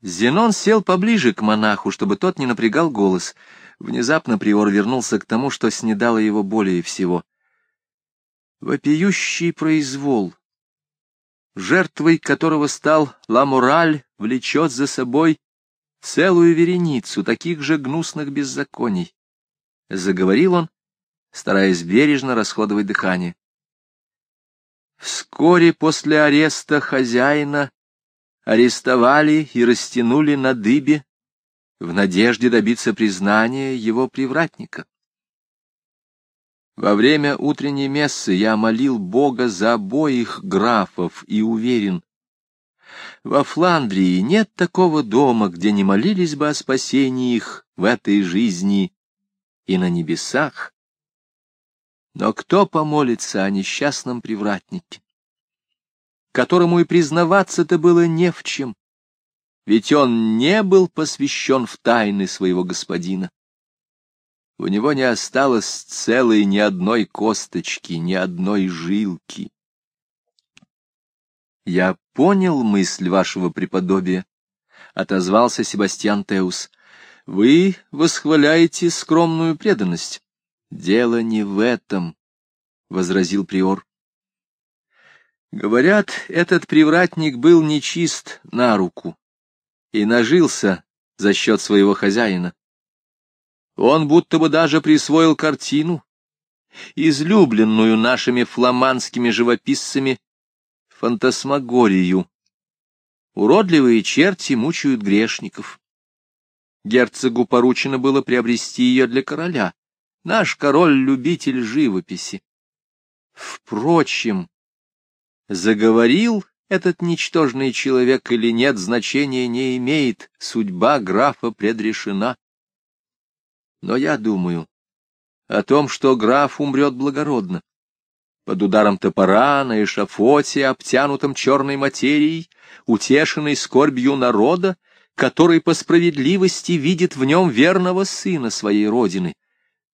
Зенон сел поближе к монаху, чтобы тот не напрягал голос. Внезапно приор вернулся к тому, что снедало его более всего. Вопиющий произвол, жертвой которого стал Ламураль, влечет за собой целую вереницу таких же гнусных беззаконий. Заговорил он, стараясь бережно расходовать дыхание. Вскоре после ареста хозяина арестовали и растянули на дыбе в надежде добиться признания его привратника. Во время утренней мессы я молил Бога за обоих графов и уверен, во Фландрии нет такого дома, где не молились бы о спасении их в этой жизни и на небесах. Но кто помолится о несчастном привратнике, которому и признаваться-то было не в чем, ведь он не был посвящен в тайны своего господина. У него не осталось целой ни одной косточки, ни одной жилки. Я понял мысль вашего преподобия, — отозвался Себастьян Теус. Вы восхваляете скромную преданность. Дело не в этом, — возразил приор. Говорят, этот привратник был нечист на руку и нажился за счет своего хозяина. Он будто бы даже присвоил картину, излюбленную нашими фламандскими живописцами, фантасмагорию. Уродливые черти мучают грешников. Герцогу поручено было приобрести ее для короля. Наш король-любитель живописи. Впрочем, заговорил этот ничтожный человек или нет, значения не имеет, судьба графа предрешена. Но я думаю о том, что граф умрет благородно. Под ударом топора на эшафоте, обтянутом черной материей, утешенный скорбью народа, который по справедливости видит в нем верного сына своей родины.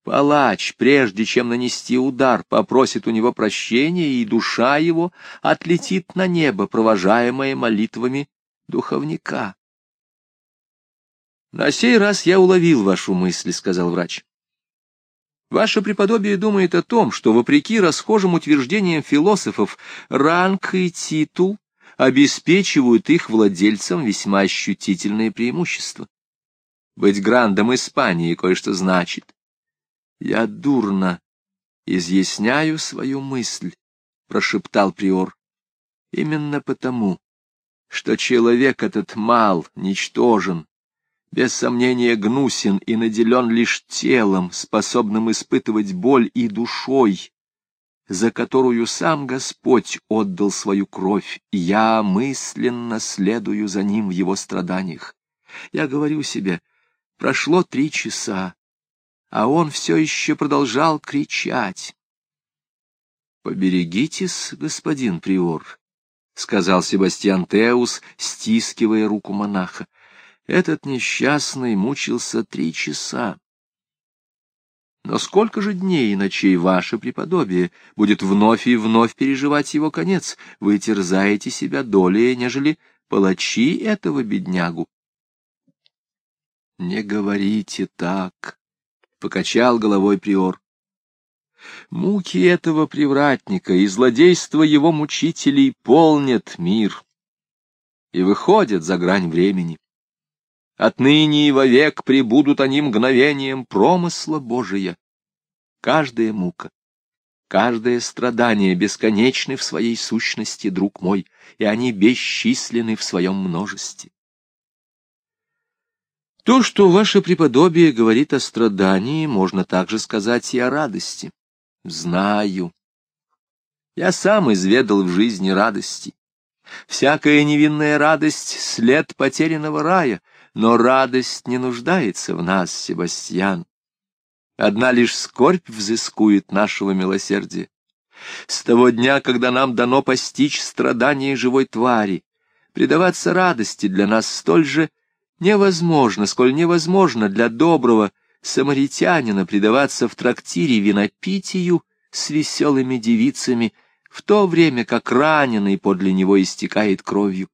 Палач, прежде чем нанести удар, попросит у него прощения, и душа его отлетит на небо, провожаемая молитвами духовника. «На сей раз я уловил вашу мысль», — сказал врач. «Ваше преподобие думает о том, что, вопреки расхожим утверждениям философов, ранг и титул обеспечивают их владельцам весьма ощутительные преимущества. Быть грандом Испании кое-что значит. Я дурно изъясняю свою мысль, — прошептал приор. Именно потому, что человек этот мал, ничтожен, без сомнения гнусен и наделен лишь телом, способным испытывать боль и душой, за которую сам Господь отдал свою кровь, я мысленно следую за ним в его страданиях. Я говорю себе, прошло три часа, а он все еще продолжал кричать. «Поберегитесь, господин Приор», — сказал Себастьян Теус, стискивая руку монаха. Этот несчастный мучился три часа. Но сколько же дней и ночей ваше преподобие будет вновь и вновь переживать его конец? Вы терзаете себя долей, нежели палачи этого беднягу. — Не говорите так, — покачал головой приор. Муки этого привратника и злодейство его мучителей полнят мир и выходят за грань времени. Отныне и вовек прибудут они мгновением промысла Божия. Каждая мука, каждое страдание бесконечны в своей сущности, друг мой, и они бесчисленны в своем множестве. То, что ваше преподобие говорит о страдании, можно также сказать и о радости. Знаю. Я сам изведал в жизни радости. Всякая невинная радость — след потерянного рая — но радость не нуждается в нас, Себастьян. Одна лишь скорбь взыскует нашего милосердия. С того дня, когда нам дано постичь страдания живой твари, предаваться радости для нас столь же невозможно, сколь невозможно для доброго самаритянина предаваться в трактире винопитию с веселыми девицами, в то время как раненый подле него истекает кровью.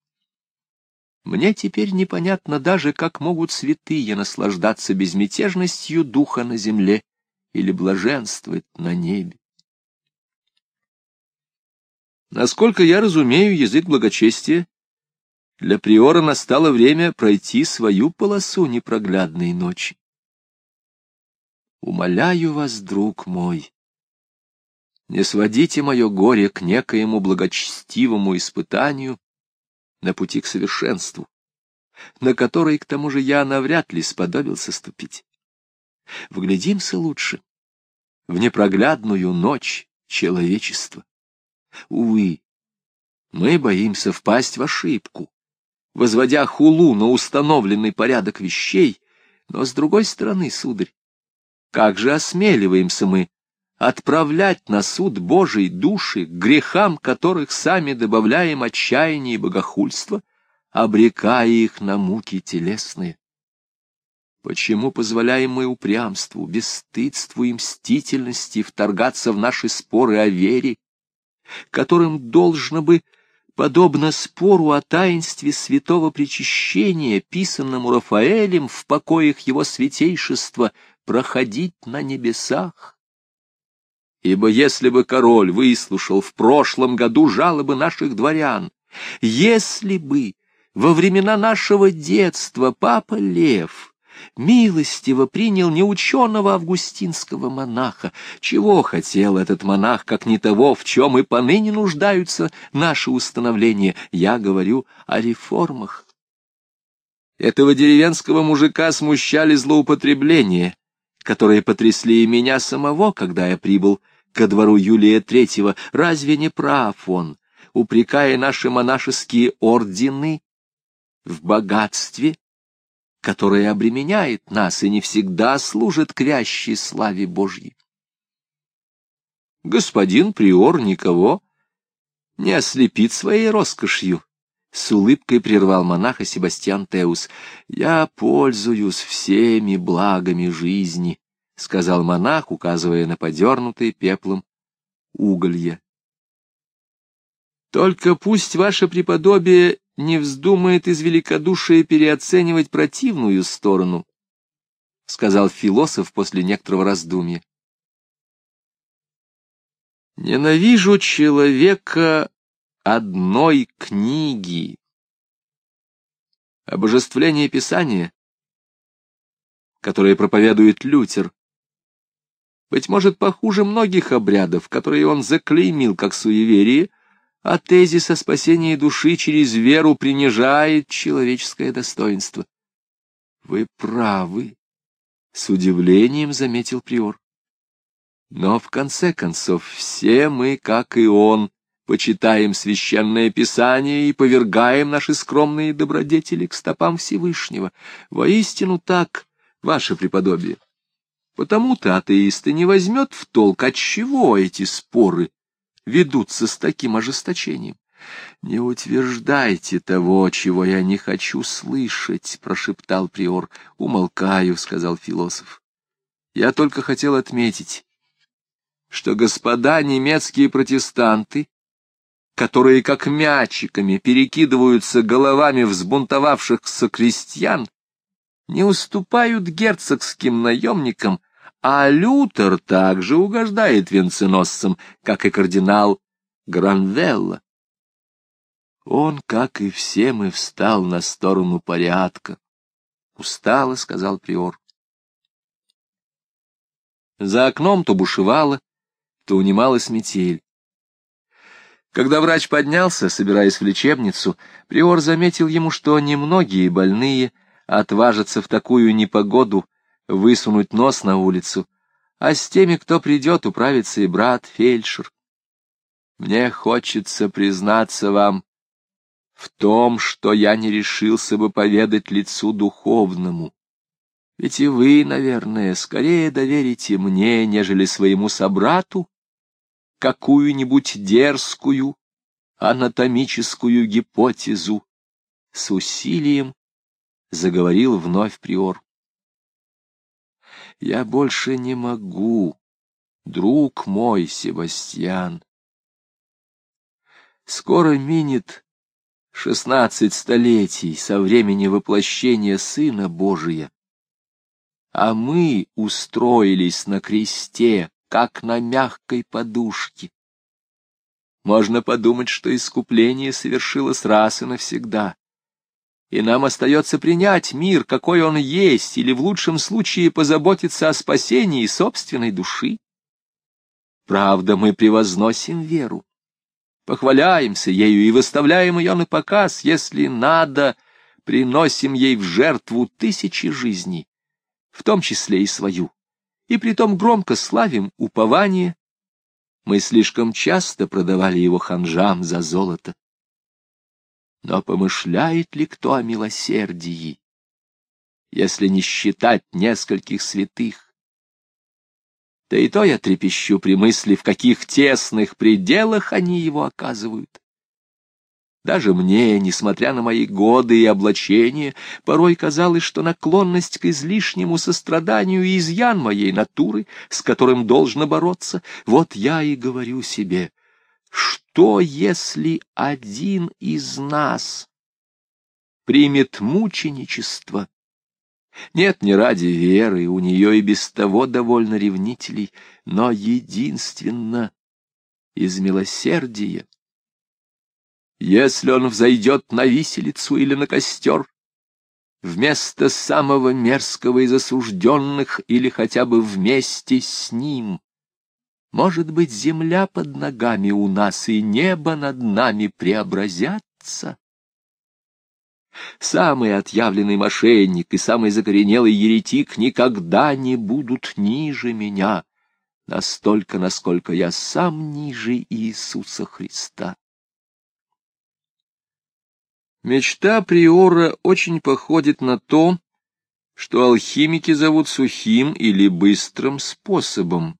Мне теперь непонятно даже, как могут святые наслаждаться безмятежностью духа на земле или блаженствовать на небе. Насколько я разумею язык благочестия, для приора настало время пройти свою полосу непроглядной ночи. Умоляю вас, друг мой, не сводите мое горе к некоему благочестивому испытанию на пути к совершенству, на который, к тому же, я навряд ли сподобился ступить. Вглядимся лучше в непроглядную ночь человечества. Увы, мы боимся впасть в ошибку, возводя хулу на установленный порядок вещей, но, с другой стороны, сударь, как же осмеливаемся мы отправлять на суд Божий души, грехам которых сами добавляем отчаяние и богохульство, обрекая их на муки телесные? Почему позволяем мы упрямству, бесстыдству и мстительности вторгаться в наши споры о вере, которым должно бы подобно спору о таинстве святого причащения, писанному Рафаэлем в покоях его святейшества, проходить на небесах. Ибо если бы король выслушал в прошлом году жалобы наших дворян, если бы во времена нашего детства папа Лев милостиво принял неученого августинского монаха. Чего хотел этот монах, как не того, в чем и поныне нуждаются наши установления? Я говорю о реформах. Этого деревенского мужика смущали злоупотребления, которые потрясли и меня самого, когда я прибыл ко двору Юлия Третьего. Разве не прав он, упрекая наши монашеские ордены в богатстве которое обременяет нас и не всегда служит к вящей славе Божьей. Господин приор никого не ослепит своей роскошью. С улыбкой прервал монаха Себастьян Теус. «Я пользуюсь всеми благами жизни», — сказал монах, указывая на подернутые пеплом уголья. «Только пусть ваше преподобие не вздумает из великодушия переоценивать противную сторону, — сказал философ после некоторого раздумья. Ненавижу человека одной книги. Обожествление Писания, которое проповедует Лютер, быть может, похуже многих обрядов, которые он заклеймил как суеверие, а тезис о спасении души через веру принижает человеческое достоинство. — Вы правы, — с удивлением заметил приор. Но в конце концов все мы, как и он, почитаем священное писание и повергаем наши скромные добродетели к стопам Всевышнего. Воистину так, ваше преподобие. Потому-то атеисты не возьмет в толк, от чего эти споры ведутся с таким ожесточением. «Не утверждайте того, чего я не хочу слышать», — прошептал приор. «Умолкаю», — сказал философ. «Я только хотел отметить, что господа немецкие протестанты, которые как мячиками перекидываются головами взбунтовавшихся крестьян, не уступают герцогским наемникам, а Лютер также угождает венценосцам, как и кардинал Гранвелла. Он, как и все мы, встал на сторону порядка. Устало, — сказал приор. За окном то бушевало, то унималась метель. Когда врач поднялся, собираясь в лечебницу, приор заметил ему, что немногие больные отважатся в такую непогоду высунуть нос на улицу, а с теми, кто придет, управится и брат фельдшер. Мне хочется признаться вам в том, что я не решился бы поведать лицу духовному. Ведь и вы, наверное, скорее доверите мне, нежели своему собрату, какую-нибудь дерзкую анатомическую гипотезу. С усилием заговорил вновь приор. Я больше не могу, друг мой Себастьян. Скоро минет шестнадцать столетий со времени воплощения Сына Божия. А мы устроились на кресте, как на мягкой подушке. Можно подумать, что искупление совершилось раз и навсегда. И нам остается принять мир, какой он есть, или в лучшем случае позаботиться о спасении собственной души. Правда, мы превозносим веру, похваляемся ею и выставляем ее на показ, если надо, приносим ей в жертву тысячи жизней, в том числе и свою, и притом громко славим упование. Мы слишком часто продавали его ханжам за золото. Но помышляет ли кто о милосердии, если не считать нескольких святых? Да и то я трепещу при мысли, в каких тесных пределах они его оказывают. Даже мне, несмотря на мои годы и облачения, порой казалось, что наклонность к излишнему состраданию и изъян моей натуры, с которым должно бороться, вот я и говорю себе, что если один из нас примет мученичество нет, не ради веры, у нее и без того довольно ревнителей, но единственно из милосердия. Если он взойдет на виселицу или на костер, вместо самого мерзкого из осужденных или хотя бы вместе с ним, может быть, земля под ногами у нас и небо над нами преобразятся? Самый отъявленный мошенник и самый закоренелый еретик никогда не будут ниже меня, настолько, насколько я сам ниже Иисуса Христа. Мечта Приора очень походит на то, что алхимики зовут сухим или быстрым способом, —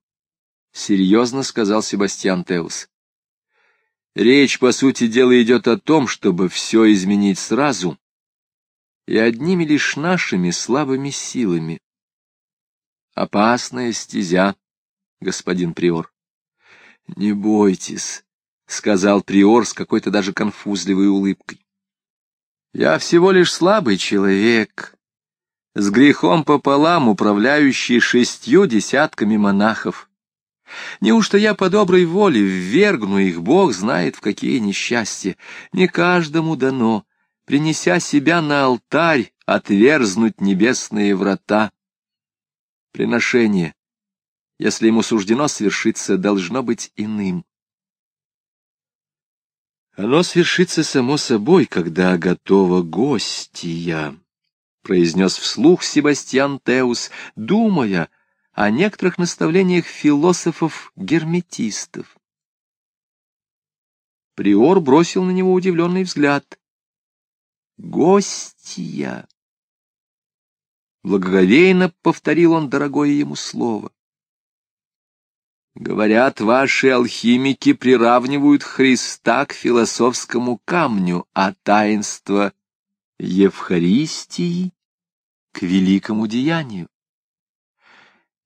серьезно сказал Себастьян Теус. Речь, по сути дела, идет о том, чтобы все изменить сразу, и одними лишь нашими слабыми силами. Опасная стезя, господин приор. — Не бойтесь, — сказал приор с какой-то даже конфузливой улыбкой. — Я всего лишь слабый человек, с грехом пополам управляющий шестью десятками монахов. Неужто я по доброй воле ввергну их, Бог знает в какие несчастья. Не каждому дано принеся себя на алтарь, отверзнуть небесные врата. Приношение, если ему суждено свершиться, должно быть иным. Оно свершится само собой, когда готова гостья, — произнес вслух Себастьян Теус, думая о некоторых наставлениях философов-герметистов. Приор бросил на него удивленный взгляд гостья. Благоговейно повторил он дорогое ему слово. Говорят, ваши алхимики приравнивают Христа к философскому камню, а таинство Евхаристии к великому деянию.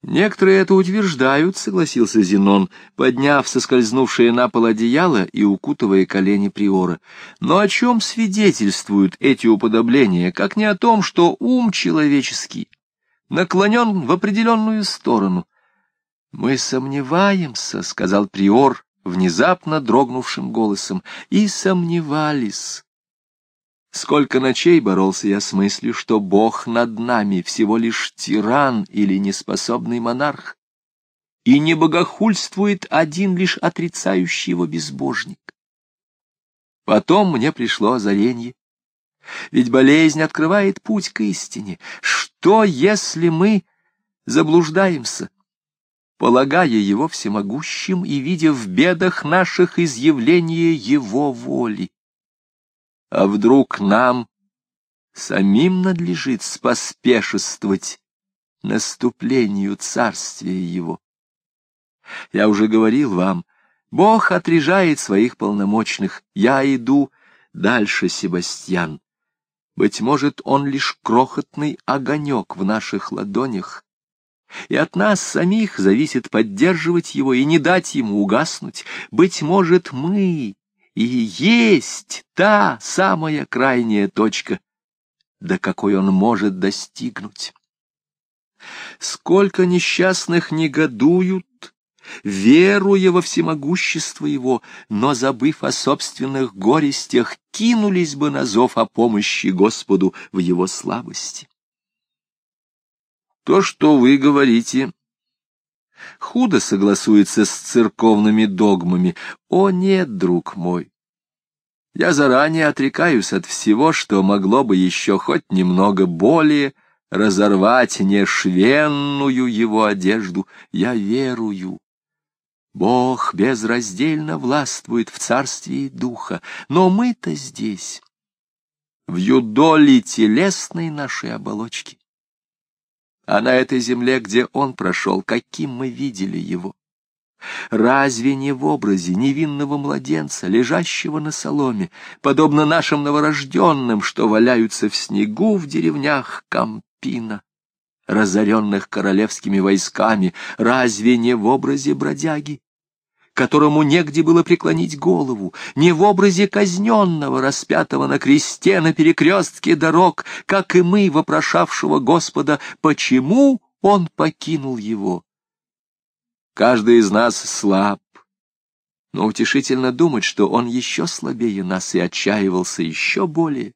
Некоторые это утверждают, согласился Зенон, подняв соскользнувшее на пол одеяло и укутывая колени приора. Но о чем свидетельствуют эти уподобления, как не о том, что ум человеческий наклонен в определенную сторону? Мы сомневаемся, сказал приор внезапно дрогнувшим голосом, и сомневались Сколько ночей боролся я с мыслью, что Бог над нами всего лишь тиран или неспособный монарх, и не богохульствует один лишь отрицающий его безбожник. Потом мне пришло озарение. Ведь болезнь открывает путь к истине. Что, если мы заблуждаемся, полагая его всемогущим и видя в бедах наших изъявление его воли? А вдруг нам самим надлежит споспешествовать наступлению царствия его? Я уже говорил вам, Бог отрежает своих полномочных. Я иду дальше, Себастьян. Быть может, он лишь крохотный огонек в наших ладонях, и от нас самих зависит поддерживать его и не дать ему угаснуть. Быть может, мы и есть та самая крайняя точка, до какой он может достигнуть. Сколько несчастных негодуют, веруя во всемогущество его, но, забыв о собственных горестях, кинулись бы на зов о помощи Господу в его слабости. То, что вы говорите, худо согласуется с церковными догмами. О нет, друг мой! Я заранее отрекаюсь от всего, что могло бы еще хоть немного более разорвать нешвенную его одежду. Я верую. Бог безраздельно властвует в царстве духа, но мы-то здесь, в юдоле телесной нашей оболочки а на этой земле, где он прошел, каким мы видели его. Разве не в образе невинного младенца, лежащего на соломе, подобно нашим новорожденным, что валяются в снегу в деревнях Кампина, разоренных королевскими войсками, разве не в образе бродяги, которому негде было преклонить голову, не в образе казненного, распятого на кресте на перекрестке дорог, как и мы, вопрошавшего Господа, почему он покинул его. Каждый из нас слаб, но утешительно думать, что он еще слабее нас и отчаивался еще более.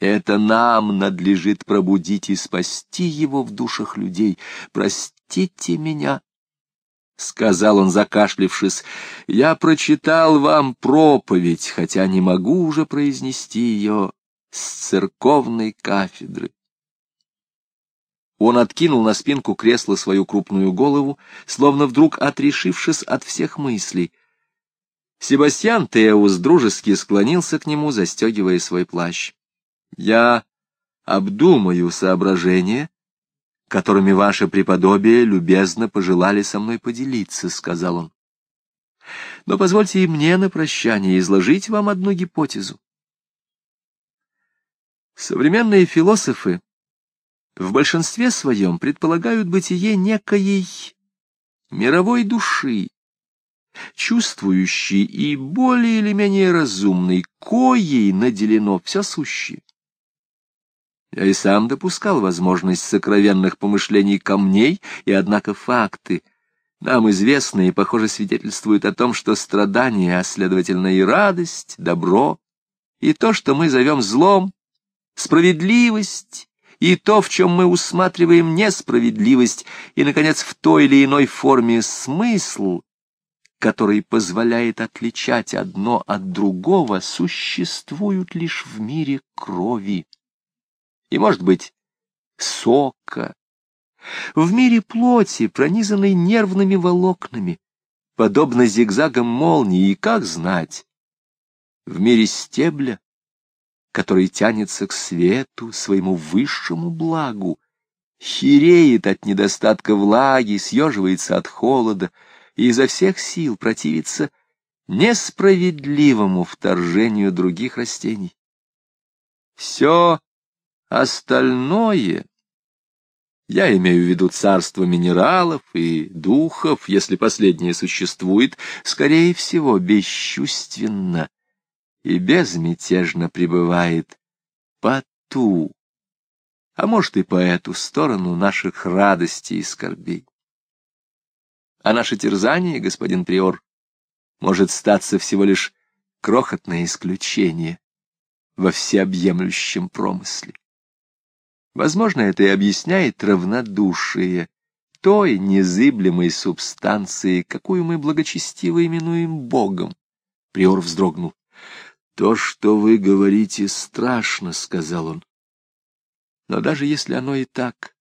Это нам надлежит пробудить и спасти его в душах людей. Простите меня, — сказал он, закашлившись, — я прочитал вам проповедь, хотя не могу уже произнести ее с церковной кафедры. Он откинул на спинку кресла свою крупную голову, словно вдруг отрешившись от всех мыслей. Себастьян Теус дружески склонился к нему, застегивая свой плащ. — Я обдумаю соображения которыми ваше преподобие любезно пожелали со мной поделиться, — сказал он. Но позвольте и мне на прощание изложить вам одну гипотезу. Современные философы в большинстве своем предполагают бытие некоей мировой души, чувствующей и более или менее разумной, коей наделено все сущее. Я и сам допускал возможность сокровенных помышлений камней, и однако факты, нам известные, похоже, свидетельствуют о том, что страдания, а следовательно и радость, добро, и то, что мы зовем злом, справедливость, и то, в чем мы усматриваем несправедливость, и, наконец, в той или иной форме смысл, который позволяет отличать одно от другого, существуют лишь в мире крови и, может быть, сока. В мире плоти, пронизанной нервными волокнами, подобно зигзагам молнии, и как знать, в мире стебля, который тянется к свету, своему высшему благу, хереет от недостатка влаги, съеживается от холода и изо всех сил противится несправедливому вторжению других растений. Все Остальное, я имею в виду царство минералов и духов, если последнее существует, скорее всего, бесчувственно и безмятежно пребывает по ту, а может и по эту сторону наших радостей и скорбей. А наше терзание, господин Приор, может статься всего лишь крохотное исключение во всеобъемлющем промысле. Возможно, это и объясняет равнодушие той незыблемой субстанции, какую мы благочестиво именуем Богом. Приор вздрогнул. — То, что вы говорите, страшно, — сказал он. Но даже если оно и так,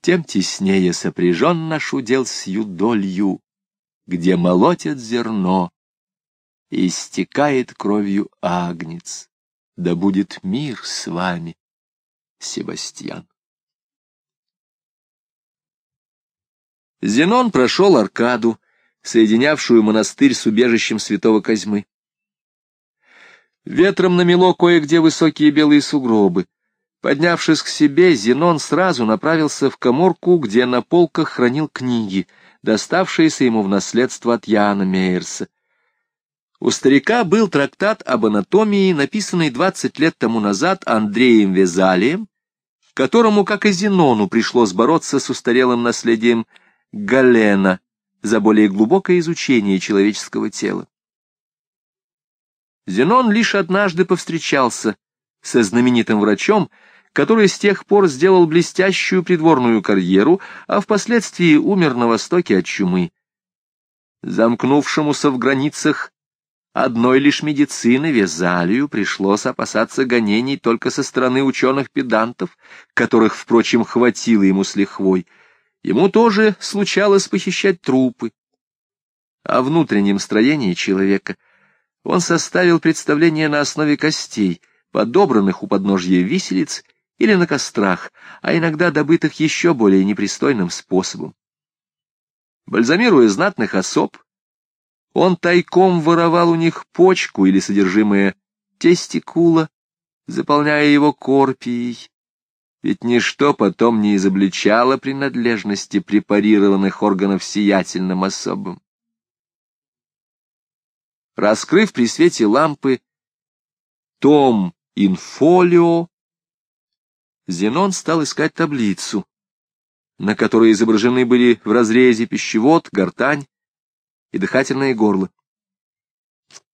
тем теснее сопряжен наш удел с юдолью, где молотят зерно и истекает кровью агнец. Да будет мир с вами. Себастьян. Зенон прошел аркаду, соединявшую монастырь с убежищем святого Козьмы. Ветром намело кое-где высокие белые сугробы. Поднявшись к себе, Зенон сразу направился в коморку, где на полках хранил книги, доставшиеся ему в наследство от Яна Мейерса. У старика был трактат об анатомии, написанный 20 лет тому назад Андреем Везалием, которому, как и Зенону, пришлось бороться с устарелым наследием Галена за более глубокое изучение человеческого тела. Зенон лишь однажды повстречался со знаменитым врачом, который с тех пор сделал блестящую придворную карьеру, а впоследствии умер на Востоке от чумы. Замкнувшемуся в границах одной лишь медицины Везалию пришлось опасаться гонений только со стороны ученых-педантов, которых, впрочем, хватило ему с лихвой. Ему тоже случалось похищать трупы. О внутреннем строении человека он составил представление на основе костей, подобранных у подножья виселиц или на кострах, а иногда добытых еще более непристойным способом. Бальзамируя знатных особ, он тайком воровал у них почку или содержимое тестикула, заполняя его корпией. Ведь ничто потом не изобличало принадлежности препарированных органов сиятельным особам. Раскрыв при свете лампы том инфолио, Зенон стал искать таблицу, на которой изображены были в разрезе пищевод, гортань и дыхательное горло.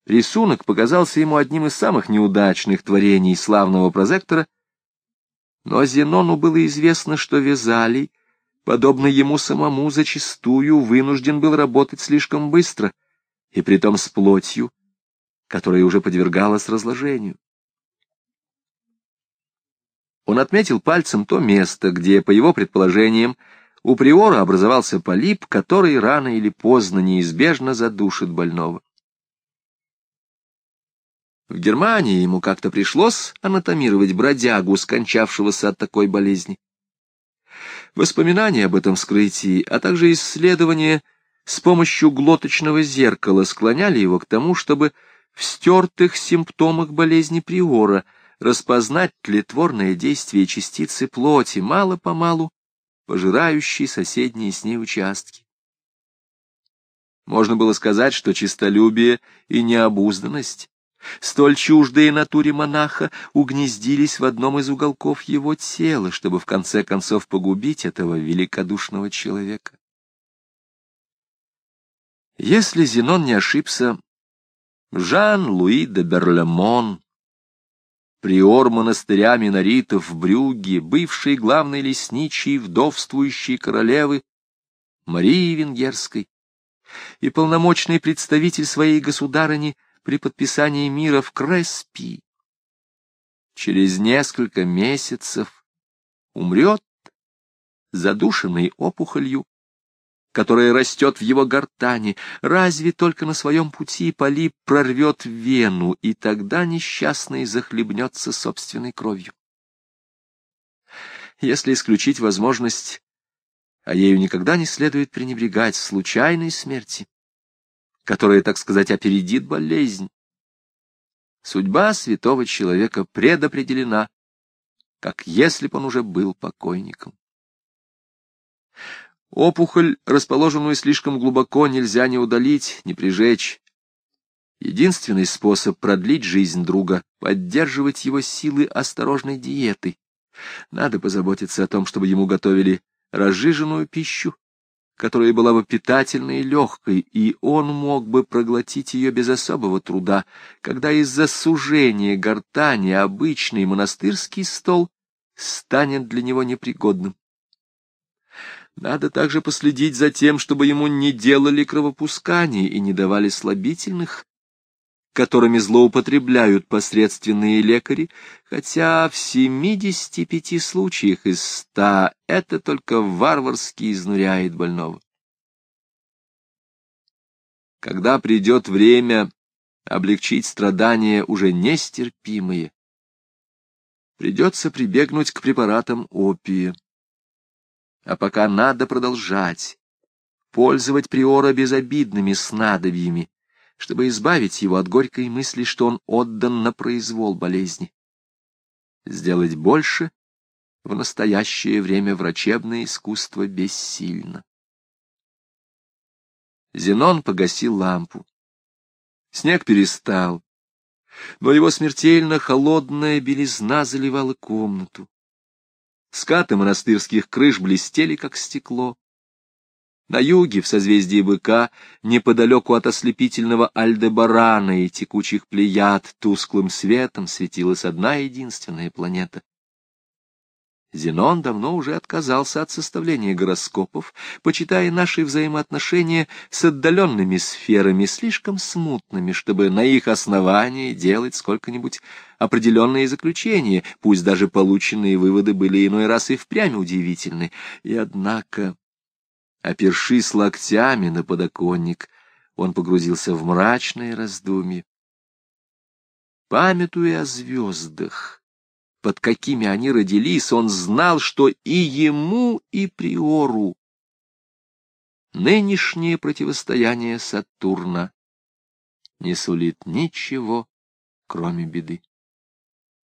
Рисунок показался ему одним из самых неудачных творений славного прозектора, но Зенону было известно, что Вязалий, подобно ему самому, зачастую вынужден был работать слишком быстро, и притом с плотью, которая уже подвергалась разложению. Он отметил пальцем то место, где, по его предположениям, у приора образовался полип, который рано или поздно неизбежно задушит больного. В Германии ему как-то пришлось анатомировать бродягу, скончавшегося от такой болезни. Воспоминания об этом вскрытии, а также исследования с помощью глоточного зеркала склоняли его к тому, чтобы в стертых симптомах болезни приора — распознать тлетворное действие частицы плоти, мало-помалу пожирающей соседние с ней участки. Можно было сказать, что честолюбие и необузданность, столь чуждые натуре монаха, угнездились в одном из уголков его тела, чтобы в конце концов погубить этого великодушного человека. Если Зенон не ошибся, Жан-Луи де Берлемон приор монастыря миноритов в Брюгге, бывший главный лесничий вдовствующей королевы Марии Венгерской и полномочный представитель своей государыни при подписании мира в Креспи. Через несколько месяцев умрет, задушенный опухолью, которая растет в его гортани, разве только на своем пути полип прорвет вену, и тогда несчастный захлебнется собственной кровью. Если исключить возможность, а ею никогда не следует пренебрегать, случайной смерти, которая, так сказать, опередит болезнь, судьба святого человека предопределена, как если бы он уже был покойником. Опухоль, расположенную слишком глубоко, нельзя ни удалить, ни прижечь. Единственный способ продлить жизнь друга — поддерживать его силы осторожной диетой. Надо позаботиться о том, чтобы ему готовили разжиженную пищу, которая была бы питательной и легкой, и он мог бы проглотить ее без особого труда, когда из-за сужения гортани обычный монастырский стол станет для него непригодным. Надо также последить за тем, чтобы ему не делали кровопусканий и не давали слабительных, которыми злоупотребляют посредственные лекари, хотя в 75 случаях из 100 это только варварски изнуряет больного. Когда придет время облегчить страдания уже нестерпимые, придется прибегнуть к препаратам опия. А пока надо продолжать пользовать приора безобидными снадобьями, чтобы избавить его от горькой мысли, что он отдан на произвол болезни. Сделать больше в настоящее время врачебное искусство бессильно. Зенон погасил лампу. Снег перестал, но его смертельно холодная белизна заливала комнату. Скаты монастырских крыш блестели, как стекло. На юге, в созвездии быка, неподалеку от ослепительного Альдебарана и текучих плеяд, тусклым светом светилась одна единственная планета. Зенон давно уже отказался от составления гороскопов, почитая наши взаимоотношения с отдаленными сферами слишком смутными, чтобы на их основании делать сколько-нибудь определенные заключения, пусть даже полученные выводы были иной раз и впрямь удивительны. И однако, опершись локтями на подоконник, он погрузился в мрачные раздумья. Памятуя о звездах, под какими они родились, он знал, что и ему, и Приору нынешнее противостояние Сатурна не сулит ничего, кроме беды.